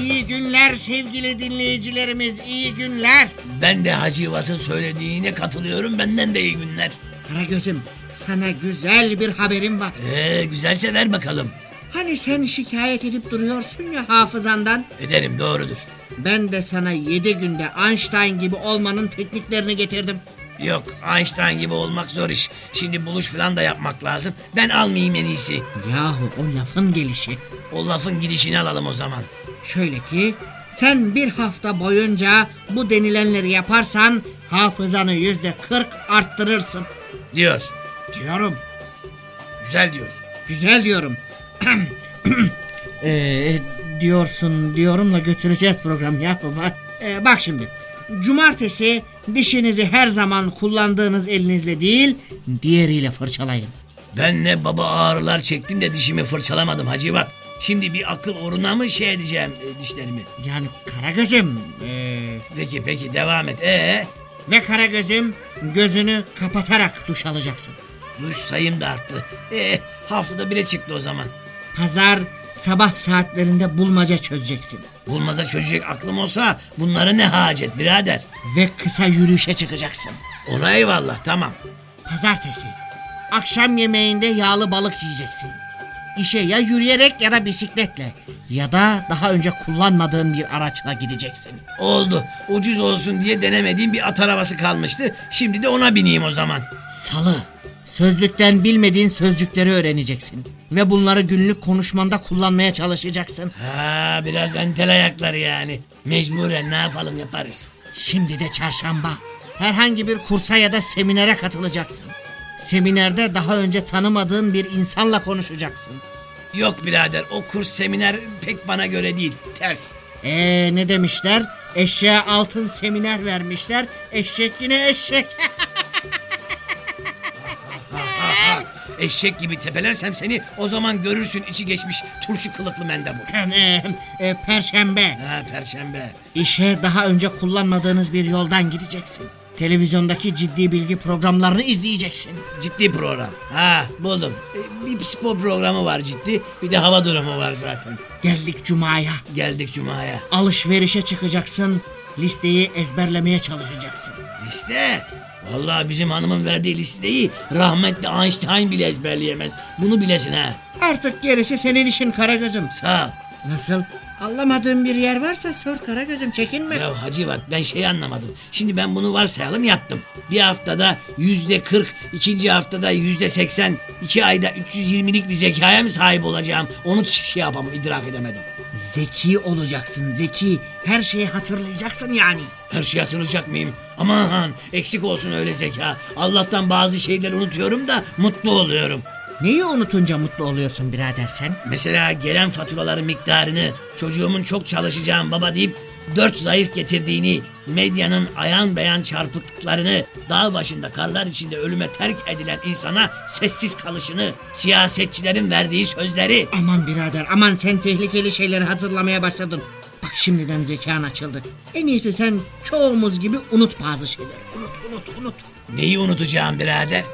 İyi günler sevgili dinleyicilerimiz iyi günler. Ben de Hacivat'ın söylediğine katılıyorum. Benden de iyi günler. Karagöz'üm sana güzel bir haberim var. Ee, güzelse ver bakalım. Hani sen şikayet edip duruyorsun ya hafızandan. Ederim doğrudur. Ben de sana yedi günde Einstein gibi olmanın tekniklerini getirdim. Yok Einstein gibi olmak zor iş. Şimdi buluş falan da yapmak lazım. Ben almayayım en iyisi. Yahu o lafın gelişi. O lafın gidişini alalım o zaman. Şöyle ki sen bir hafta boyunca bu denilenleri yaparsan hafızanı yüzde kırk arttırırsın. Diyoruz. Diyorum. Güzel diyoruz. Güzel diyorum. Ee, diyorsun diyorumla götüreceğiz program ya baba. Ee, bak şimdi. Cumartesi dişinizi her zaman kullandığınız elinizle değil diğeriyle fırçalayın. Ben ne baba ağrılar çektim de dişimi fırçalamadım Hacivat. Şimdi bir akıl oruna mı şey edeceğim e, dişlerimi? Yani Karagöz'üm ee, Peki peki devam et. Ee, ve Karagöz'üm gözünü kapatarak duş alacaksın. duş sayım da arttı. Ee, haftada bire çıktı o zaman. Pazar sabah saatlerinde bulmaca çözeceksin. Bulmaza çözecek aklım olsa bunlara ne hacet birader. Ve kısa yürüyüşe çıkacaksın. Ona eyvallah tamam. Pazartesi. Akşam yemeğinde yağlı balık yiyeceksin. İşe ya yürüyerek ya da bisikletle ya da daha önce kullanmadığın bir araçla gideceksin. Oldu. Ucuz olsun diye denemediğim bir at arabası kalmıştı. Şimdi de ona bineyim o zaman. Salı. Sözlükten bilmediğin sözcükleri öğreneceksin. Ve bunları günlük konuşmanda kullanmaya çalışacaksın. Ha biraz entel ayakları yani. Mecburen ne yapalım yaparız. Şimdi de çarşamba. Herhangi bir kursa ya da seminere katılacaksın. Seminerde daha önce tanımadığın bir insanla konuşacaksın. Yok birader o kurs seminer pek bana göre değil. Ters. Ee ne demişler? Eşeğe altın seminer vermişler. Eşek yine eşek. Eşek gibi tepelersem seni o zaman görürsün içi geçmiş turşu kılıklı mendebur. Ee, e, Perşembe. Ha perşembe. İşe daha önce kullanmadığınız bir yoldan gideceksin. Televizyondaki ciddi bilgi programlarını izleyeceksin. Ciddi program. Ha buldum. E, Bir spor programı var ciddi. Bir de hava durumu var zaten. Geldik Cuma'ya. Geldik Cuma'ya. Alışverişe çıkacaksın. Listeyi ezberlemeye çalışacaksın. Liste. Vallahi bizim hanımın verdiği listeyi rahmetli Einstein bile ezberleyemez. Bunu bilesin ha. Artık gerisi senin işin Karagöz'üm. Sağ ol. Nasıl? Anlamadığın bir yer varsa sor Karagöz'üm çekinme. Ya hacı bak ben şey anlamadım. Şimdi ben bunu varsayalım yaptım. Bir haftada yüzde kırk, ikinci haftada yüzde seksen, iki ayda 320'lik bir zekaya mı sahip olacağım? Onu şey yapamam, idrak edemedim. Zeki olacaksın zeki. Her şeyi hatırlayacaksın yani. Her şeyi hatırlayacak mıyım? Aman eksik olsun öyle zeka. Allah'tan bazı şeyleri unutuyorum da mutlu oluyorum. Neyi unutunca mutlu oluyorsun birader sen? Mesela gelen faturaların miktarını, çocuğumun çok çalışacağım baba deyip dört zayıf getirdiğini, medyanın ayan beyan çarpıklıklarını, dağ başında karlar içinde ölüme terk edilen insana sessiz kalışını, siyasetçilerin verdiği sözleri. Aman birader aman sen tehlikeli şeyleri hatırlamaya başladın. Bak şimdiden zekan açıldı. En iyisi sen çoğumuz gibi unut bazı şeyleri. Unut unut unut. Neyi unutacağım birader?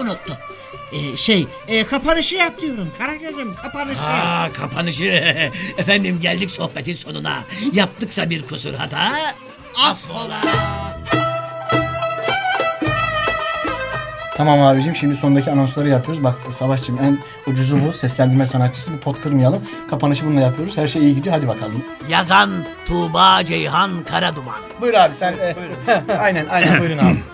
Unuttum. Ee, şey e, kapanışı yap diyorum Karagöz'üm kapanışı. Aa kapanışı. Efendim geldik sohbetin sonuna. Yaptıksa bir kusur hata affola. Tamam abicim şimdi sondaki anonsları yapıyoruz. Bak Savaşçım en ucuzu bu. Seslendirme sanatçısı. Bir pot kırmayalım. Kapanışı bununla yapıyoruz. Her şey iyi gidiyor. Hadi bakalım. Yazan Tuğba Ceyhan Karaduman. Buyur abi sen. e, aynen aynen buyurun abi.